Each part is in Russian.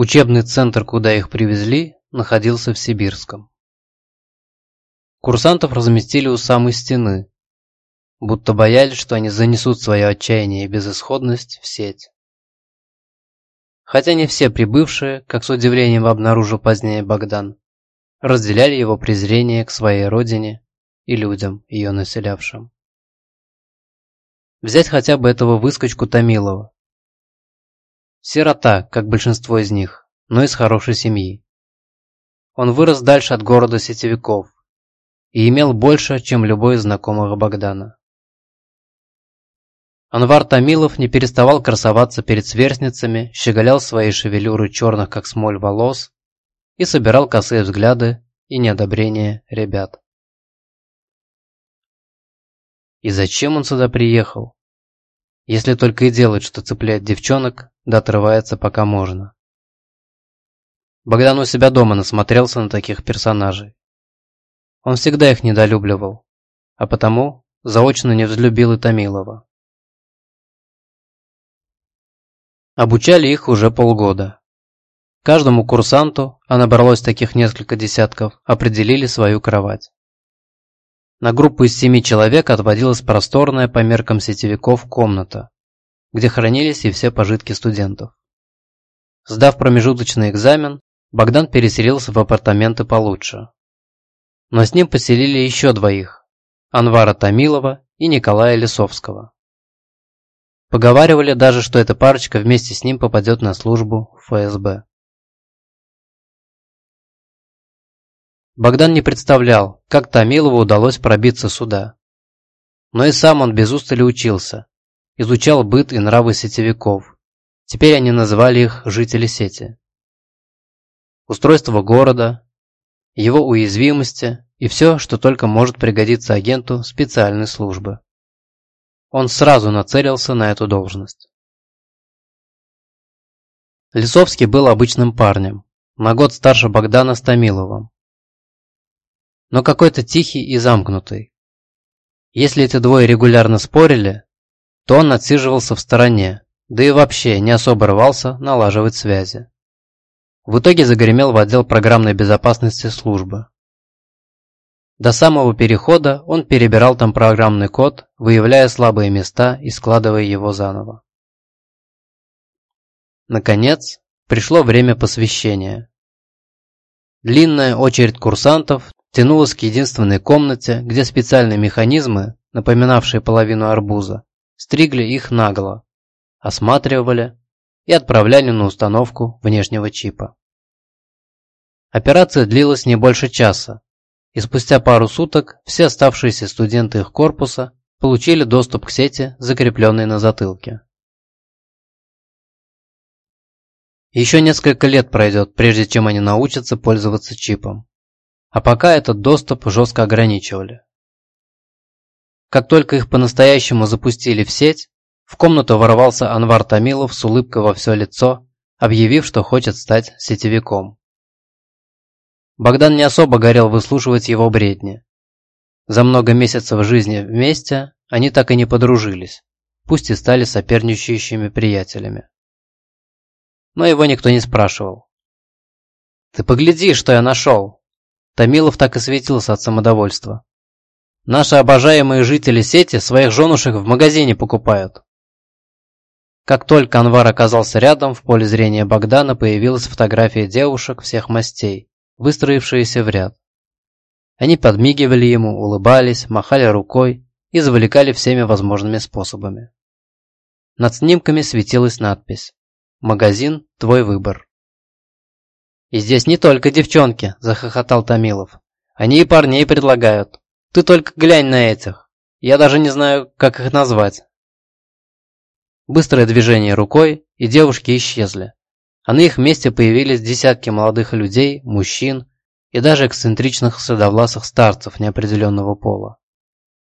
Учебный центр, куда их привезли, находился в Сибирском. Курсантов разместили у самой стены, будто боялись, что они занесут свое отчаяние и безысходность в сеть. Хотя не все прибывшие, как с удивлением обнаружил позднее Богдан, разделяли его презрение к своей родине и людям, ее населявшим. Взять хотя бы этого выскочку Томилова. Сирота, как большинство из них, но из хорошей семьи. Он вырос дальше от города сетевиков и имел больше, чем любой из знакомых Богдана. Анвар Томилов не переставал красоваться перед сверстницами, щеголял своей шевелюрой черных, как смоль, волос и собирал косые взгляды и неодобрение ребят. И зачем он сюда приехал? Если только и делает, что цепляет девчонок, да отрывается пока можно. Богдан у себя дома насмотрелся на таких персонажей. Он всегда их недолюбливал, а потому заочно не взлюбил и Томилова. Обучали их уже полгода. Каждому курсанту, а набралось таких несколько десятков, определили свою кровать. На группу из семи человек отводилась просторная по меркам сетевиков комната, где хранились и все пожитки студентов. Сдав промежуточный экзамен, Богдан переселился в апартаменты получше. Но с ним поселили еще двоих – Анвара Томилова и Николая Лисовского. Поговаривали даже, что эта парочка вместе с ним попадет на службу в ФСБ. Богдан не представлял, как Томилову удалось пробиться сюда. Но и сам он без устали учился, изучал быт и нравы сетевиков. Теперь они называли их жители сети устройство города, его уязвимости и все, что только может пригодиться агенту специальной службы. Он сразу нацелился на эту должность. Лисовский был обычным парнем, на год старше Богдана Стамиловым, но какой-то тихий и замкнутый. Если эти двое регулярно спорили, то он отсиживался в стороне, да и вообще не особо рвался налаживать связи. В итоге загремел в отдел программной безопасности службы. До самого перехода он перебирал там программный код, выявляя слабые места и складывая его заново. Наконец, пришло время посвящения. Длинная очередь курсантов тянулась к единственной комнате, где специальные механизмы, напоминавшие половину арбуза, стригли их нагло, осматривали и отправляли на установку внешнего чипа. Операция длилась не больше часа, и спустя пару суток все оставшиеся студенты их корпуса получили доступ к сети, закрепленной на затылке. Еще несколько лет пройдет, прежде чем они научатся пользоваться чипом. А пока этот доступ жестко ограничивали. Как только их по-настоящему запустили в сеть, в комнату ворвался Анвар Томилов с улыбкой во все лицо, объявив, что хочет стать сетевиком. Богдан не особо горел выслушивать его бредни. За много месяцев жизни вместе они так и не подружились, пусть и стали соперничающими приятелями. Но его никто не спрашивал. «Ты погляди, что я нашел!» Томилов так и светился от самодовольства. «Наши обожаемые жители сети своих женушек в магазине покупают!» Как только Анвар оказался рядом, в поле зрения Богдана появилась фотография девушек всех мастей выстроившиеся в ряд. Они подмигивали ему, улыбались, махали рукой и завлекали всеми возможными способами. Над снимками светилась надпись «Магазин – твой выбор». «И здесь не только девчонки», – захохотал Томилов. «Они и парней предлагают. Ты только глянь на этих. Я даже не знаю, как их назвать». Быстрое движение рукой, и девушки исчезли а на их месте появились десятки молодых людей, мужчин и даже эксцентричных седовласых старцев неопределенного пола.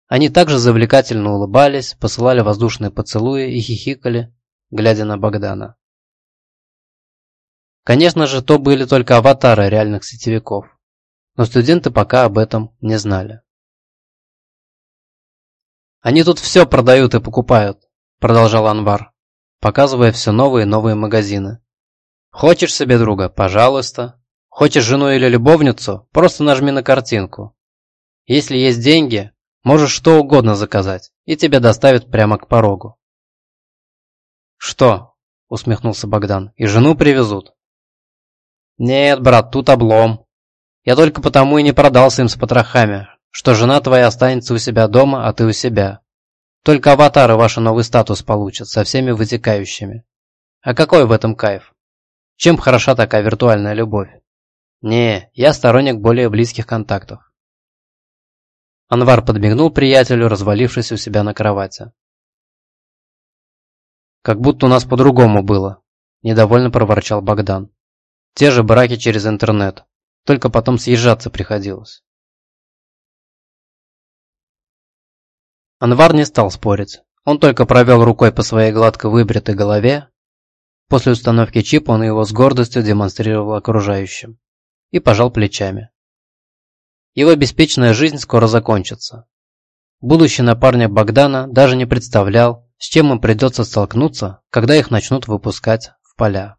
Они также завлекательно улыбались, посылали воздушные поцелуи и хихикали, глядя на Богдана. Конечно же, то были только аватары реальных сетевиков, но студенты пока об этом не знали. «Они тут все продают и покупают», – продолжал Анвар, показывая все новые и новые магазины. Хочешь себе друга? Пожалуйста. Хочешь жену или любовницу? Просто нажми на картинку. Если есть деньги, можешь что угодно заказать, и тебе доставят прямо к порогу. «Что?» – усмехнулся Богдан. «И жену привезут?» «Нет, брат, тут облом. Я только потому и не продался им с потрохами, что жена твоя останется у себя дома, а ты у себя. Только аватары ваш новый статус получат, со всеми вытекающими. А какой в этом кайф? Чем хороша такая виртуальная любовь? Не, я сторонник более близких контактов. Анвар подмигнул приятелю, развалившись у себя на кровати. «Как будто у нас по-другому было», – недовольно проворчал Богдан. «Те же браки через интернет, только потом съезжаться приходилось». Анвар не стал спорить. Он только провел рукой по своей гладко выбритой голове. После установки чипа он его с гордостью демонстрировал окружающим. И пожал плечами. Его беспечная жизнь скоро закончится. Будущий напарник Богдана даже не представлял, с чем им придется столкнуться, когда их начнут выпускать в поля.